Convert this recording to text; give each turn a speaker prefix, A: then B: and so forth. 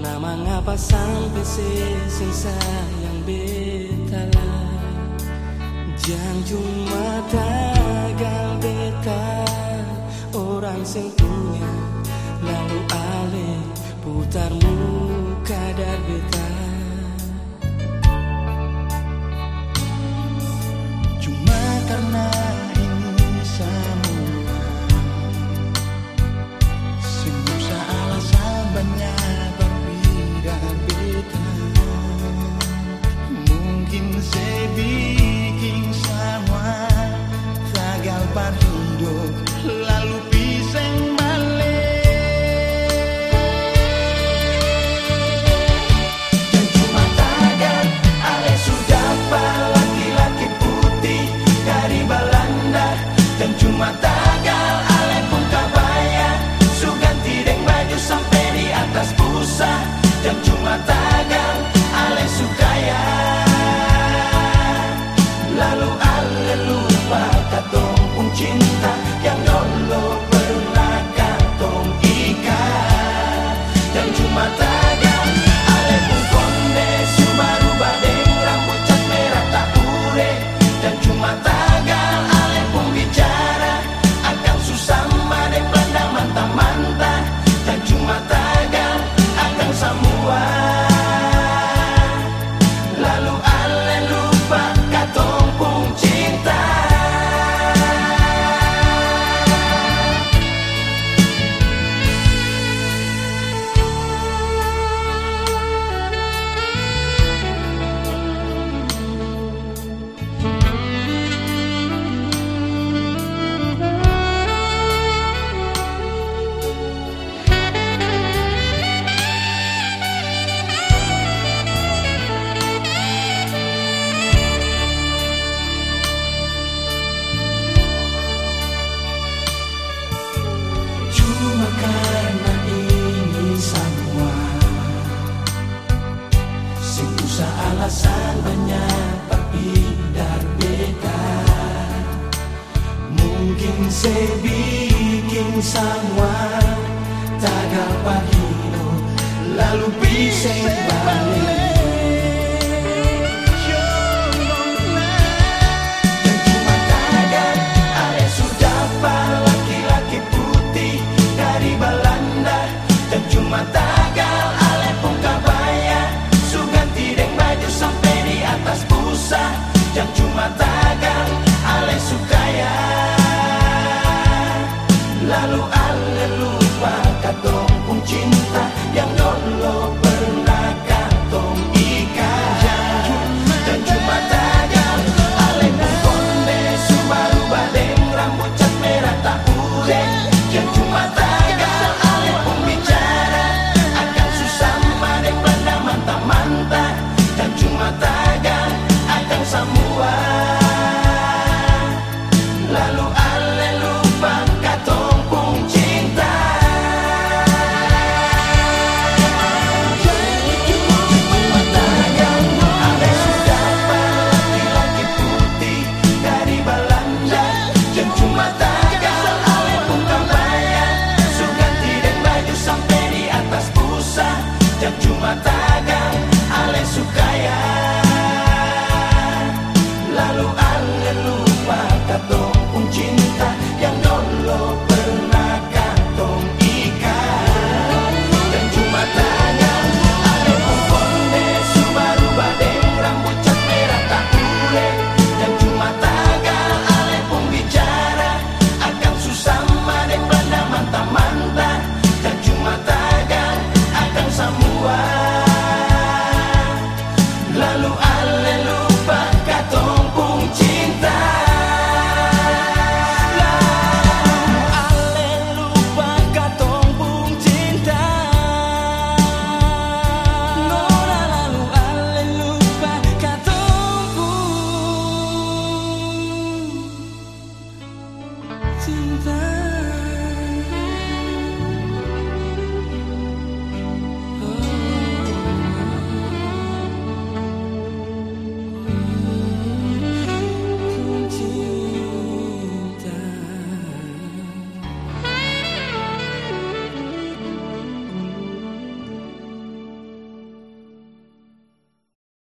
A: na mga pasang pesis sayang betala? Cuma matagal beta Orang sing punya Lalu
B: alih putarmu. uma daga. someone. Tagal paghino Lalu bisa balik.